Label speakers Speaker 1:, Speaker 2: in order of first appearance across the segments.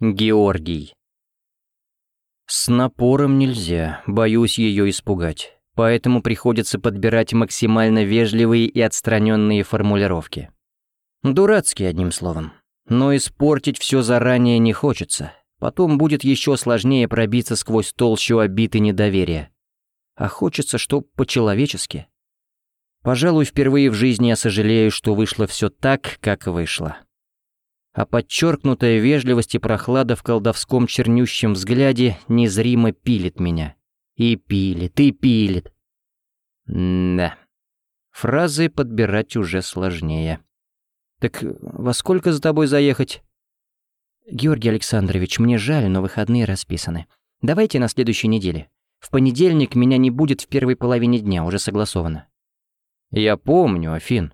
Speaker 1: Георгий. С напором нельзя, боюсь ее испугать, поэтому приходится подбирать максимально вежливые и отстраненные формулировки. Дурацкие, одним словом. Но испортить все заранее не хочется. Потом будет еще сложнее пробиться сквозь толщу обид и недоверия. А хочется, чтоб по-человечески. Пожалуй, впервые в жизни я сожалею, что вышло все так, как вышло. А подчеркнутая вежливость и прохлада в колдовском чернющем взгляде незримо пилит меня. И пилит, и пилит. да. Фразы подбирать уже сложнее. «Так во сколько за тобой заехать?» «Георгий Александрович, мне жаль, но выходные расписаны. Давайте на следующей неделе. В понедельник меня не будет в первой половине дня, уже согласовано». «Я помню, Афин.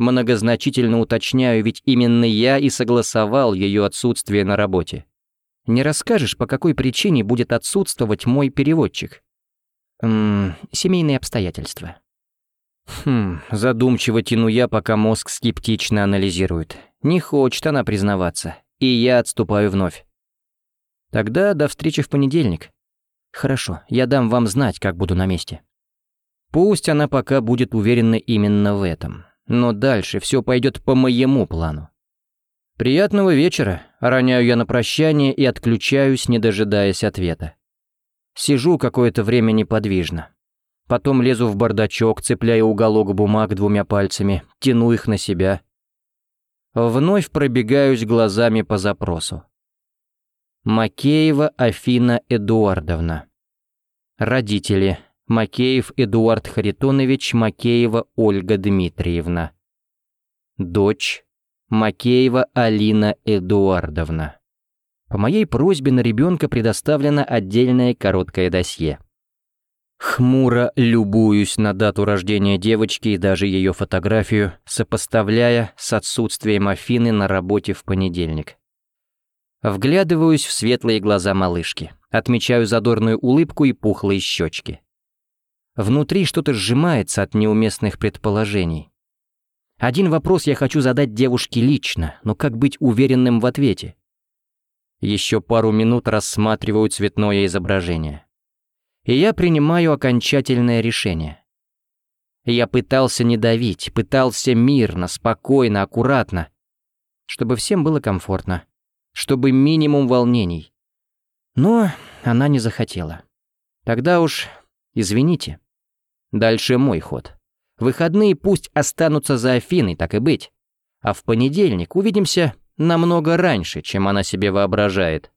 Speaker 1: Многозначительно уточняю, ведь именно я и согласовал ее отсутствие на работе. Не расскажешь, по какой причине будет отсутствовать мой переводчик?» «Ммм, семейные обстоятельства». Хм, задумчиво тяну я, пока мозг скептично анализирует. Не хочет она признаваться, и я отступаю вновь. Тогда до встречи в понедельник. Хорошо, я дам вам знать, как буду на месте. Пусть она пока будет уверена именно в этом, но дальше все пойдет по моему плану. Приятного вечера, роняю я на прощание и отключаюсь, не дожидаясь ответа. Сижу какое-то время неподвижно. Потом лезу в бардачок, цепляя уголок бумаг двумя пальцами, тяну их на себя. Вновь пробегаюсь глазами по запросу. Макеева Афина Эдуардовна. Родители. Макеев Эдуард Харитонович, Макеева Ольга Дмитриевна. Дочь. Макеева Алина Эдуардовна. По моей просьбе на ребенка предоставлено отдельное короткое досье. Хмуро любуюсь на дату рождения девочки и даже ее фотографию, сопоставляя с отсутствием Афины на работе в понедельник. Вглядываюсь в светлые глаза малышки, отмечаю задорную улыбку и пухлые щечки. Внутри что-то сжимается от неуместных предположений. Один вопрос я хочу задать девушке лично, но как быть уверенным в ответе? Еще пару минут рассматриваю цветное изображение и я принимаю окончательное решение. Я пытался не давить, пытался мирно, спокойно, аккуратно, чтобы всем было комфортно, чтобы минимум волнений. Но она не захотела. Тогда уж извините. Дальше мой ход. Выходные пусть останутся за Афиной, так и быть. А в понедельник увидимся намного раньше, чем она себе воображает.